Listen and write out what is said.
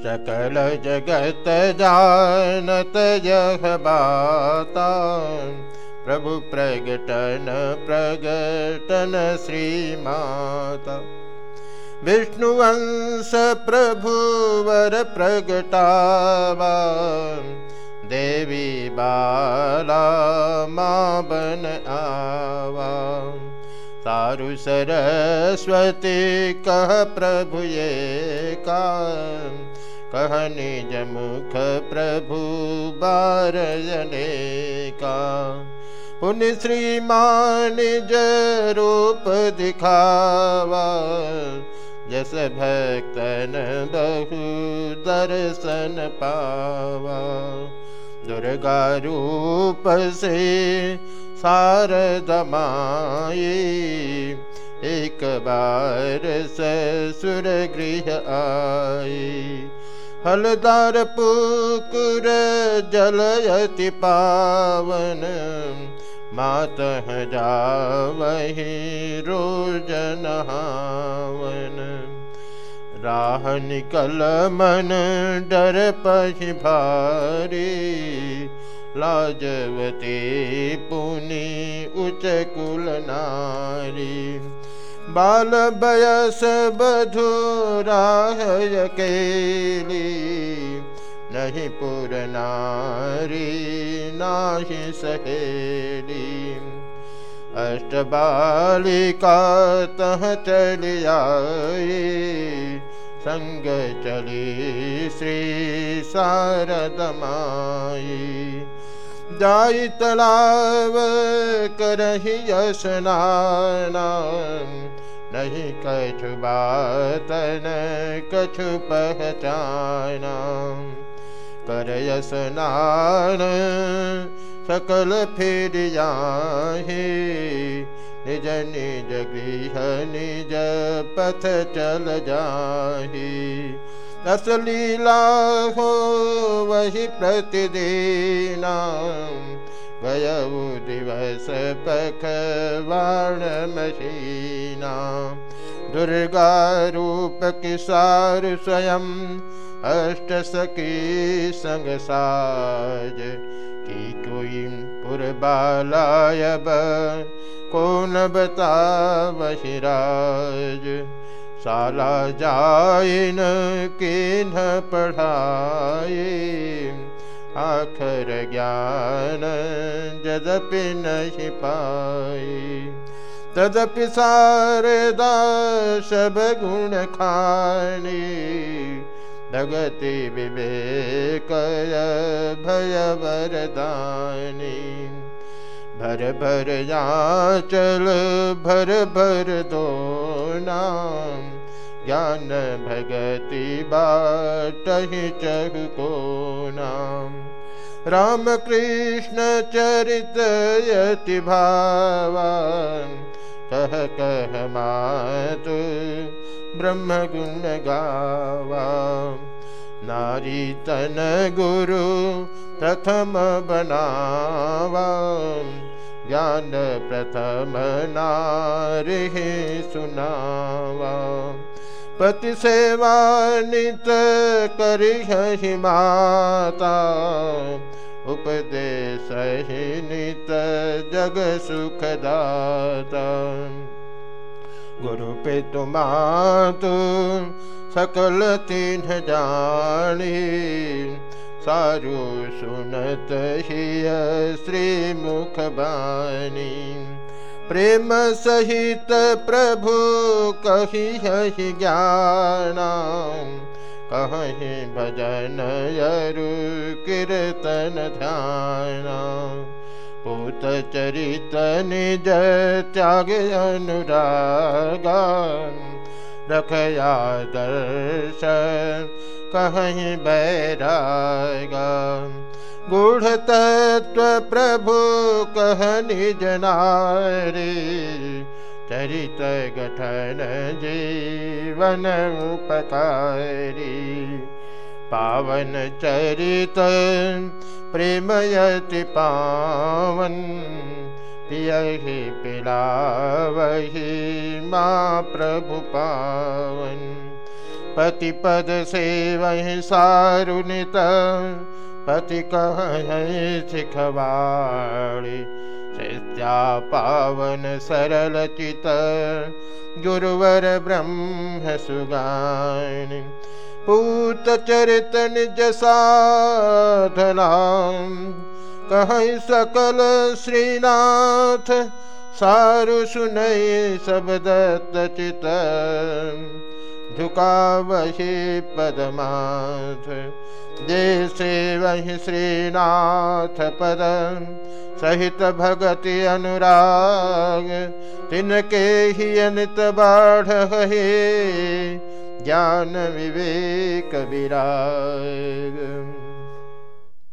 सकल जगत जानत यह बाता। प्रभु प्रगटन प्रगटन श्री माता विष्णुवंश प्रभुवर प्रगटावा। देवी बाला माँ बन आवा। तारु सरस्वती कह प्रभु ये का कह निज मुख प्रभु बारजने का। पुण्य श्रीमान रूप दिखावा। जस भक्तन बहु दर्शन पावा। दुर्गा रूप से शारदमाई एक बार ससुर गृह आई हलदार पुकुर जलयति पावन। मात जा वही रोज नहावन। राह निकल मन डर पही भारी। लाजवती पुनि उच्च कुल नारी बाल बयस बधुराह केली नहीं पुर नारी नाही सहेली। अष्ट बालिका तह चली संग चली श्री शारदमाई। जाई तलाव करही स्नान नहीं कछु कर स्नान सकल फिर जाहे। निज निज गृह निज पथ चल जाही। रस लीला हो वही प्रतिदिन गय दिवस पखवाण मशीना दुर्गा रूप किसार स्वयं अष्ट सखी संग साज। की कोई पुरबालायब कौन बता बहिराज साला जाइन किन पढ़ाए आखर ज्ञान जदपि नहीं पाए तदपि सारदा सब गुण भगति विवेक भय वरदानी। भर भर चल भर भर दो नाम ज्ञान भगति बाट चह को नाम। राम कृष्ण चरित यति भावान, कह कह मातु ब्रह्म गुण गावा नारी तन गुरु प्रथम बनावा ज्ञान प्रथम नारी सुनावा पति सेवा नित करी माता। उपदेश नित जग सुखदाता गुरु पे तुमातु सकल तीन जानी। सारु सुनत हिय श्री मुख बानी प्रेम सहित प्रभु कही हहि ज्ञान कहीं भजन यरु कीर्तन ध्यान पूत चरित निज त्याग अनुरागा रखया दर्शन कहीं बैरागा गूढ़ तत्व प्रभु कह निज नारी चरित गठन जीवन उपकारी पावन चरित प्रेमयति पावन पियहि पिलावहि माँ प्रभु पावन। पति पद से वही सारुनित पति कह सिखवाड़ी शिष्या पावन सरल चित गुरुवर ब्रह्म सुगान पूत चरित निज साधना कह सकल श्रीनाथ, सारु सुनय सब दत्त चित झुका वही पदमाथ। जैसे वही श्रीनाथ पद। सहित भगति अनुराग। तिनके ही अनित बाढ़ ज्ञान विवेक विराग।